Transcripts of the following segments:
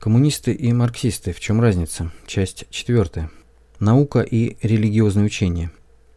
Коммунисты и марксисты. В чем разница? Часть 4. Наука и религиозное учение.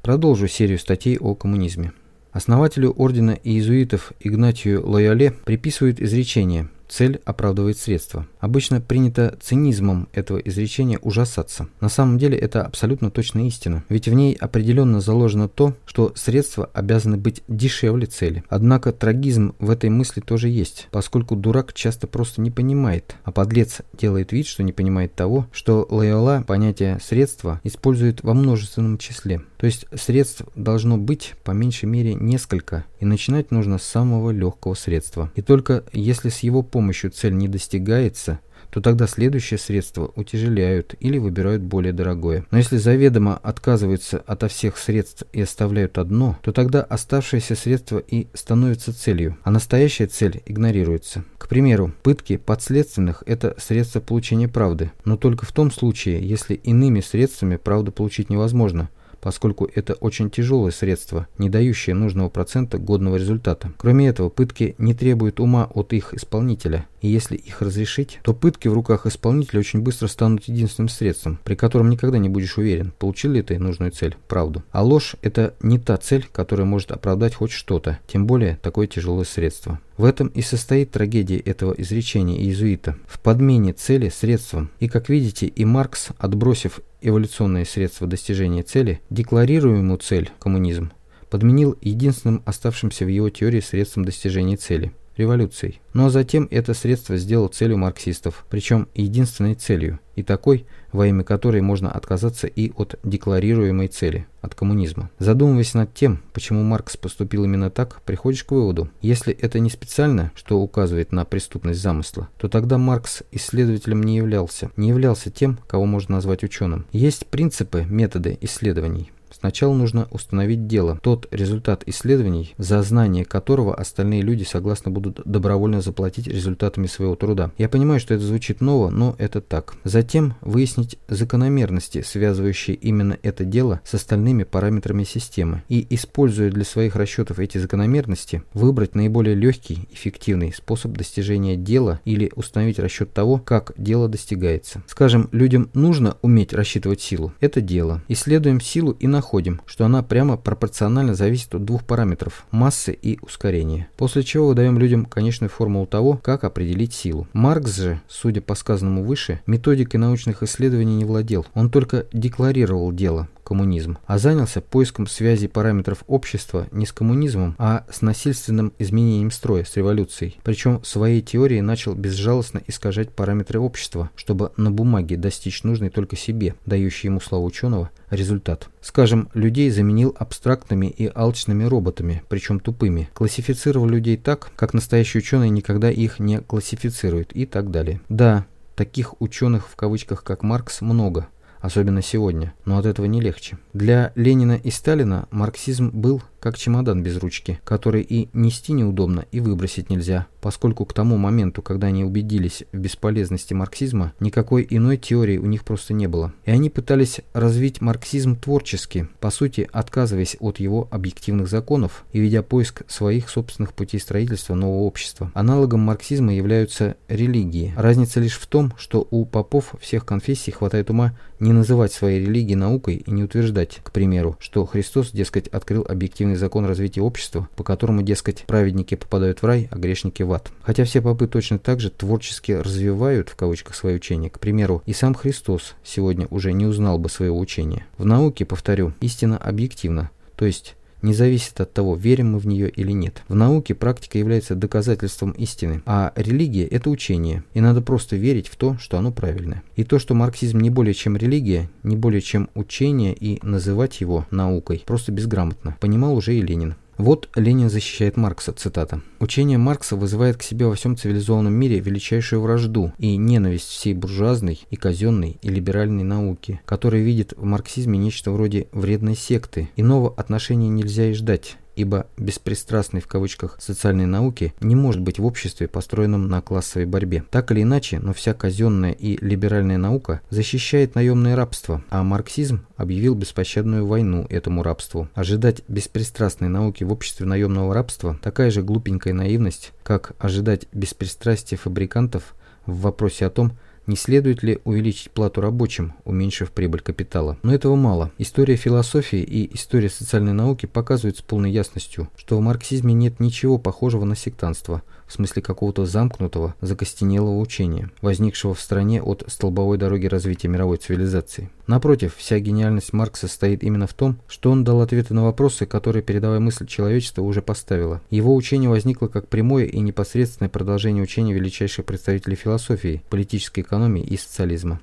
Продолжу серию статей о коммунизме. Основателю ордена иезуитов Игнатию Лояле приписывают изречение Цель оправдывает средства. Обычно принято цинизмом этого изречения ужасаться. На самом деле это абсолютно точная истина, ведь в ней определенно заложено то, что средства обязаны быть дешевле цели. Однако трагизм в этой мысли тоже есть, поскольку дурак часто просто не понимает, а подлец делает вид, что не понимает того, что Лайола понятие «средства» использует во множественном числе. То есть средств должно быть по меньшей мере несколько, и начинать нужно с самого легкого средства. И только если с его помощью цель не достигается, то тогда следующее средство утяжеляют или выбирают более дорогое. Но если заведомо отказываются ото всех средств и оставляют одно, то тогда оставшееся средство и становится целью, а настоящая цель игнорируется. К примеру, пытки подследственных – это средство получения правды, но только в том случае, если иными средствами правду получить невозможно – поскольку это очень тяжелое средство, не дающее нужного процента годного результата. Кроме этого, пытки не требуют ума от их исполнителя, и если их разрешить, то пытки в руках исполнителя очень быстро станут единственным средством, при котором никогда не будешь уверен, получил ли ты нужную цель, правду. А ложь – это не та цель, которая может оправдать хоть что-то, тем более такое тяжелое средство. В этом и состоит трагедия этого изречения иезуита – в подмене цели средством. И, как видите, и Маркс, отбросив эволюционные средства достижения цели, декларируемую цель – коммунизм, подменил единственным оставшимся в его теории средством достижения цели – революцией. А затем это средство сделал целью марксистов, причем единственной целью, и такой, во имя которой можно отказаться и от декларируемой цели, от коммунизма. Задумываясь над тем, почему Маркс поступил именно так, приходишь к выводу, если это не специально, что указывает на преступность замысла, то тогда Маркс исследователем не являлся, не являлся тем, кого можно назвать ученым. Есть принципы, методы исследований. Сначала нужно установить дело, тот результат исследований, за знание которого остальные люди согласны будут добровольно заплатить результатами своего труда. Я понимаю, что это звучит ново, но это так. Затем выяснить закономерности, связывающие именно это дело с остальными параметрами системы, и, используя для своих расчетов эти закономерности, выбрать наиболее легкий, эффективный способ достижения дела или установить расчет того, как дело достигается. Скажем, людям нужно уметь рассчитывать силу. Это дело. Исследуем силу и находим находим, что она прямо пропорционально зависит от двух параметров – массы и ускорения. После чего выдаем людям конечную формулу того, как определить силу. Маркс же, судя по сказанному выше, методикой научных исследований не владел. Он только декларировал дело, коммунизм, а занялся поиском связи параметров общества не с коммунизмом, а с насильственным изменением строя, с революцией. Причем своей теории начал безжалостно искажать параметры общества, чтобы на бумаге достичь нужный только себе, дающий ему славу ученого, результат. Скажем, людей заменил абстрактными и алчными роботами, причем тупыми. Классифицировал людей так, как настоящий ученый никогда их не классифицирует и так далее. Да, таких ученых в кавычках, как Маркс, много особенно сегодня, но от этого не легче. Для Ленина и Сталина марксизм был как чемодан без ручки, который и нести неудобно, и выбросить нельзя, поскольку к тому моменту, когда они убедились в бесполезности марксизма, никакой иной теории у них просто не было. И они пытались развить марксизм творчески, по сути отказываясь от его объективных законов и ведя поиск своих собственных путей строительства нового общества. Аналогом марксизма являются религии. Разница лишь в том, что у попов всех конфессий хватает ума не называть свои религии наукой и не утверждать, к примеру, что Христос, дескать, открыл объективный естественный закон развития общества, по которому, дескать, праведники попадают в рай, а грешники в ад. Хотя все попы точно так же творчески развивают, в кавычках, свое учение. К примеру, и сам Христос сегодня уже не узнал бы своего учения. В науке, повторю, истина объективна, то есть не зависит от того, верим мы в нее или нет. В науке практика является доказательством истины, а религия – это учение, и надо просто верить в то, что оно правильное. И то, что марксизм не более чем религия, не более чем учение, и называть его наукой просто безграмотно, понимал уже и Ленин. Вот Ленин защищает Маркса, цитата. «Учение Маркса вызывает к себе во всем цивилизованном мире величайшую вражду и ненависть всей буржуазной и казенной и либеральной науки, которая видит в марксизме нечто вроде вредной секты. Иного отношения нельзя и ждать, ибо беспристрастной в кавычках социальной науки не может быть в обществе, построенном на классовой борьбе. Так или иначе, но вся казенная и либеральная наука защищает наемное рабство, а марксизм объявил беспощадную войну этому рабству. Ожидать беспристрастной науки в обществе наемного рабства – такая же глупенькая наивность, как ожидать беспристрастия фабрикантов в вопросе о том, Не следует ли увеличить плату рабочим, уменьшив прибыль капитала? Но этого мало. История философии и история социальной науки показывают с полной ясностью, что в марксизме нет ничего похожего на сектантство – в смысле какого-то замкнутого, закостенелого учения, возникшего в стране от столбовой дороги развития мировой цивилизации. Напротив, вся гениальность Маркса состоит именно в том, что он дал ответы на вопросы, которые передовая мысль человечества уже поставила. Его учение возникло как прямое и непосредственное продолжение учения величайших представителей философии, политической экономии и социализма.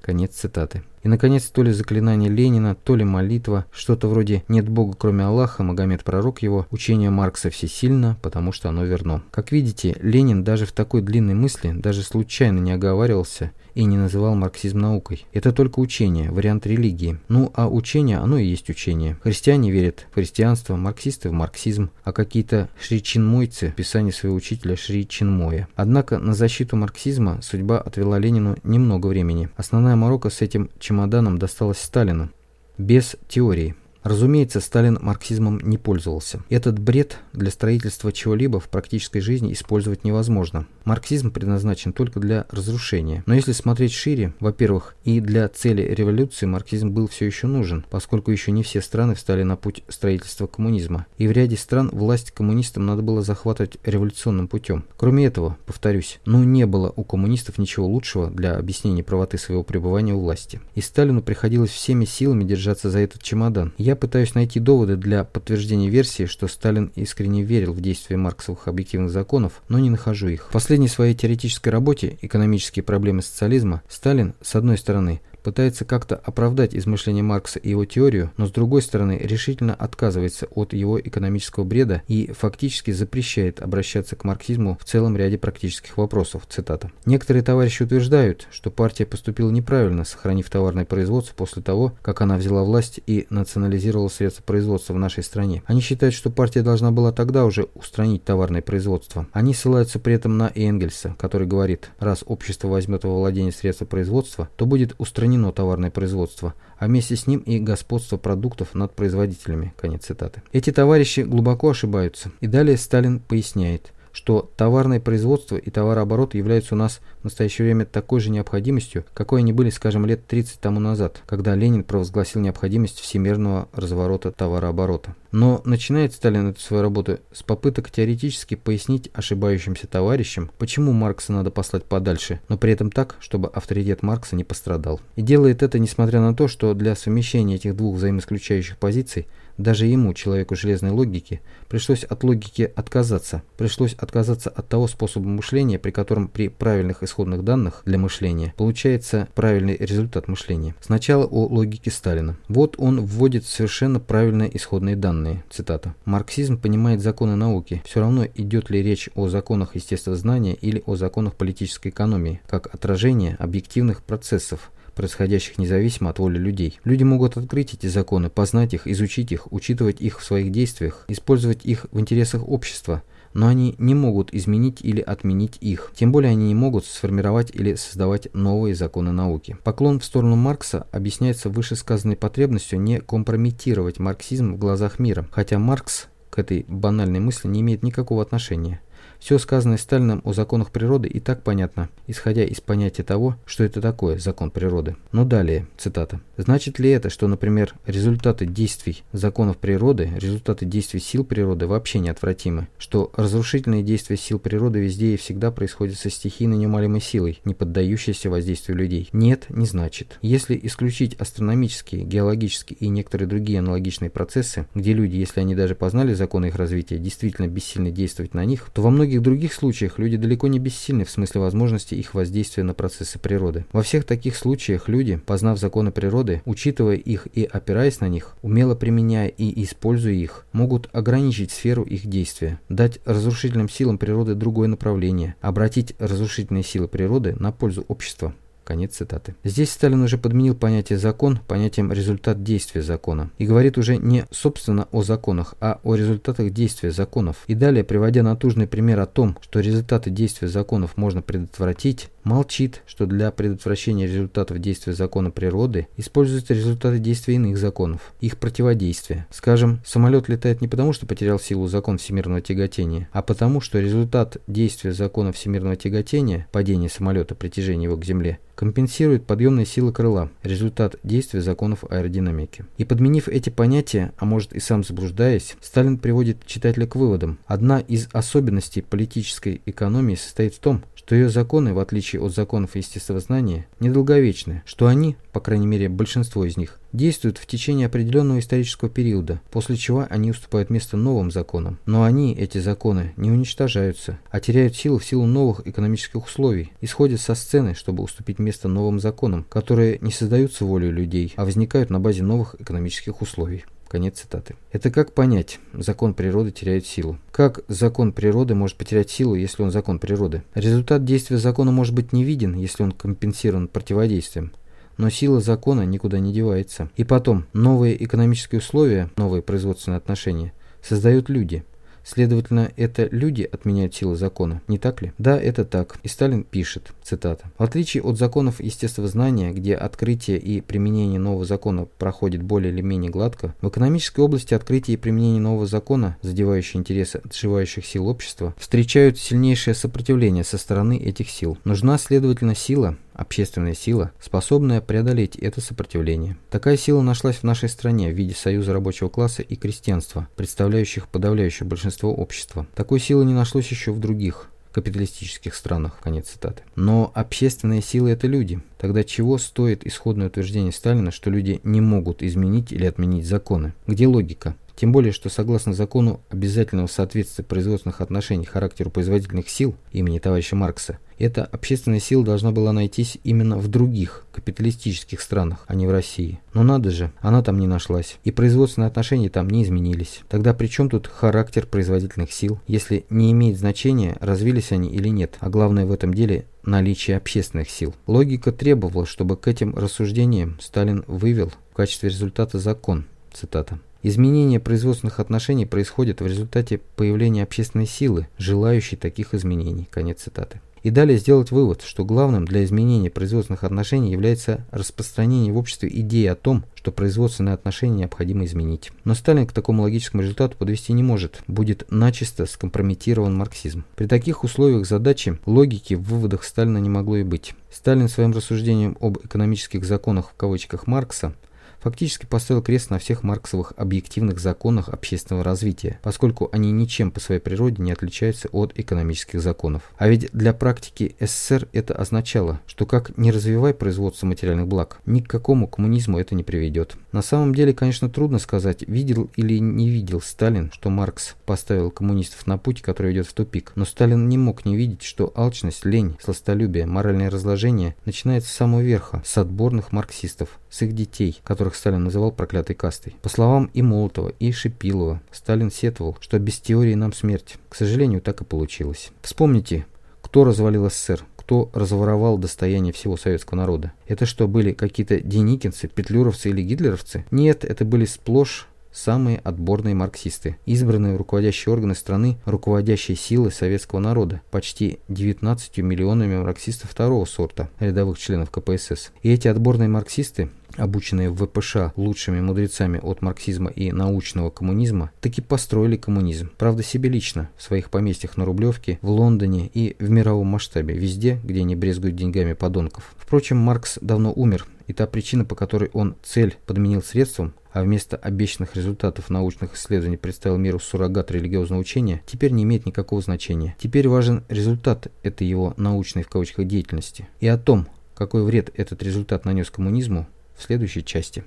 Конец цитаты. И, наконец, то ли заклинание Ленина, то ли молитва, что-то вроде «нет Бога, кроме Аллаха, Магомед пророк его», учение Маркса всесильно, потому что оно верно. Как видите, Ленин даже в такой длинной мысли даже случайно не оговаривался и не называл марксизм наукой. Это только учение, вариант религии. Ну, а учение, оно и есть учение. Христиане верят в христианство, марксисты в марксизм, а какие-то шри-чинмойцы в писании своего учителя Шри Чинмоя. Однако на защиту марксизма судьба отвела Ленину немного времени. Основная морока с этим чемоданом досталась Сталину. Без теории. Разумеется, Сталин марксизмом не пользовался. Этот бред для строительства чего-либо в практической жизни использовать невозможно. Марксизм предназначен только для разрушения. Но если смотреть шире, во-первых, и для цели революции марксизм был все еще нужен, поскольку еще не все страны встали на путь строительства коммунизма. И в ряде стран власть коммунистам надо было захватывать революционным путем. Кроме этого, повторюсь, ну не было у коммунистов ничего лучшего для объяснения правоты своего пребывания у власти. И Сталину приходилось всеми силами держаться за этот чемодан. Я я пытаюсь найти доводы для подтверждения версии, что Сталин искренне верил в действие марксовых объективных законов, но не нахожу их. В последней своей теоретической работе «Экономические проблемы социализма» Сталин, с одной стороны, пытается как-то оправдать измышления Маркса и его теорию, но с другой стороны решительно отказывается от его экономического бреда и фактически запрещает обращаться к марксизму в целом ряде практических вопросов. Цитата. Некоторые товарищи утверждают, что партия поступила неправильно, сохранив товарное производство после того, как она взяла власть и национализировала средства производства в нашей стране. Они считают, что партия должна была тогда уже устранить товарное производство. Они ссылаются при этом на Энгельса, который говорит, раз общество возьмет во владение средства производства, то будет устранено устранено товарное производство, а вместе с ним и господство продуктов над производителями. Конец цитаты. Эти товарищи глубоко ошибаются. И далее Сталин поясняет – что товарное производство и товарооборот являются у нас в настоящее время такой же необходимостью, какой они были, скажем, лет 30 тому назад, когда Ленин провозгласил необходимость всемирного разворота товарооборота. Но начинает Сталин эту свою работу с попыток теоретически пояснить ошибающимся товарищам, почему Маркса надо послать подальше, но при этом так, чтобы авторитет Маркса не пострадал. И делает это несмотря на то, что для совмещения этих двух взаимоисключающих позиций даже ему, человеку железной логики, пришлось от логики отказаться. Пришлось отказаться от того способа мышления, при котором при правильных исходных данных для мышления получается правильный результат мышления. Сначала о логике Сталина. Вот он вводит совершенно правильные исходные данные. Цитата. «Марксизм понимает законы науки. Все равно идет ли речь о законах естествознания или о законах политической экономии, как отражение объективных процессов, происходящих независимо от воли людей. Люди могут открыть эти законы, познать их, изучить их, учитывать их в своих действиях, использовать их в интересах общества, но они не могут изменить или отменить их. Тем более они не могут сформировать или создавать новые законы науки. Поклон в сторону Маркса объясняется вышесказанной потребностью не компрометировать марксизм в глазах мира, хотя Маркс к этой банальной мысли не имеет никакого отношения. Все сказанное Сталином о законах природы и так понятно, исходя из понятия того, что это такое закон природы. Но далее, цитата. Значит ли это, что, например, результаты действий законов природы, результаты действий сил природы вообще неотвратимы? Что разрушительные действия сил природы везде и всегда происходят со стихийно неумолимой силой, не поддающейся воздействию людей? Нет, не значит. Если исключить астрономические, геологические и некоторые другие аналогичные процессы, где люди, если они даже познали законы их развития, действительно бессильны действовать на них, то во многих многих других случаях люди далеко не бессильны в смысле возможности их воздействия на процессы природы. Во всех таких случаях люди, познав законы природы, учитывая их и опираясь на них, умело применяя и используя их, могут ограничить сферу их действия, дать разрушительным силам природы другое направление, обратить разрушительные силы природы на пользу общества. Конец цитаты. Здесь Сталин уже подменил понятие «закон» понятием «результат действия закона» и говорит уже не собственно о законах, а о результатах действия законов. И далее, приводя натужный пример о том, что результаты действия законов можно предотвратить, Молчит, что для предотвращения результатов действия закона природы используются результаты действия иных законов, их противодействия. Скажем, самолет летает не потому, что потерял силу закон всемирного тяготения, а потому, что результат действия закона всемирного тяготения, падение самолета, притяжение его к Земле, компенсирует подъемные силы крыла, результат действия законов аэродинамики. И подменив эти понятия, а может и сам заблуждаясь, Сталин приводит читателя к выводам. Одна из особенностей политической экономии состоит в том, что ее законы, в отличие от законов естествознания, недолговечны, что они, по крайней мере большинство из них, действуют в течение определенного исторического периода, после чего они уступают место новым законам. Но они, эти законы, не уничтожаются, а теряют силу в силу новых экономических условий, исходят со сцены, чтобы уступить место новым законам, которые не создаются волей людей, а возникают на базе новых экономических условий. Конец цитаты. Это как понять, закон природы теряет силу? Как закон природы может потерять силу, если он закон природы? Результат действия закона может быть не виден, если он компенсирован противодействием. Но сила закона никуда не девается. И потом, новые экономические условия, новые производственные отношения создают люди – Следовательно, это люди отменяют силы закона, не так ли? Да, это так. И Сталин пишет, цитата. В отличие от законов естествознания, где открытие и применение нового закона проходит более или менее гладко, в экономической области открытие и применение нового закона, задевающие интересы отживающих сил общества, встречают сильнейшее сопротивление со стороны этих сил. Нужна, следовательно, сила, общественная сила, способная преодолеть это сопротивление. Такая сила нашлась в нашей стране в виде союза рабочего класса и крестьянства, представляющих подавляющее большинство общества. Такой силы не нашлось еще в других капиталистических странах. Конец цитаты. Но общественные силы – это люди. Тогда чего стоит исходное утверждение Сталина, что люди не могут изменить или отменить законы? Где логика? Тем более, что согласно закону обязательного соответствия производственных отношений характеру производительных сил имени товарища Маркса, эта общественная сила должна была найтись именно в других капиталистических странах, а не в России. Но надо же, она там не нашлась. И производственные отношения там не изменились. Тогда при чем тут характер производительных сил, если не имеет значения, развились они или нет, а главное в этом деле наличие общественных сил. Логика требовала, чтобы к этим рассуждениям Сталин вывел в качестве результата закон. Цитата. Изменение производственных отношений происходит в результате появления общественной силы, желающей таких изменений. Конец цитаты. И далее сделать вывод, что главным для изменения производственных отношений является распространение в обществе идеи о том, что производственные отношения необходимо изменить. Но Сталин к такому логическому результату подвести не может, будет начисто скомпрометирован марксизм. При таких условиях задачи логики в выводах Сталина не могло и быть. Сталин своим рассуждением об экономических законах в кавычках Маркса фактически поставил крест на всех марксовых объективных законах общественного развития, поскольку они ничем по своей природе не отличаются от экономических законов. А ведь для практики СССР это означало, что как не развивай производство материальных благ, ни к какому коммунизму это не приведет. На самом деле, конечно, трудно сказать, видел или не видел Сталин, что Маркс поставил коммунистов на путь, который ведет в тупик. Но Сталин не мог не видеть, что алчность, лень, сластолюбие, моральное разложение начинается с самого верха, с отборных марксистов, с их детей, которых Сталин называл проклятой кастой. По словам и Молотова, и Шипилова, Сталин сетовал, что без теории нам смерть. К сожалению, так и получилось. Вспомните, кто развалил СССР, кто разворовал достояние всего советского народа. Это что, были какие-то деникинцы, петлюровцы или гитлеровцы? Нет, это были сплошь самые отборные марксисты, избранные руководящие органы страны руководящей силы советского народа, почти 19 миллионами марксистов второго сорта, рядовых членов КПСС. И эти отборные марксисты обученные в ВПШ лучшими мудрецами от марксизма и научного коммунизма, таки построили коммунизм. Правда, себе лично, в своих поместьях на Рублевке, в Лондоне и в мировом масштабе, везде, где не брезгуют деньгами подонков. Впрочем, Маркс давно умер, и та причина, по которой он цель подменил средством, а вместо обещанных результатов научных исследований представил миру суррогат религиозного учения, теперь не имеет никакого значения. Теперь важен результат этой его научной в кавычках деятельности. И о том, какой вред этот результат нанес коммунизму, следующей части.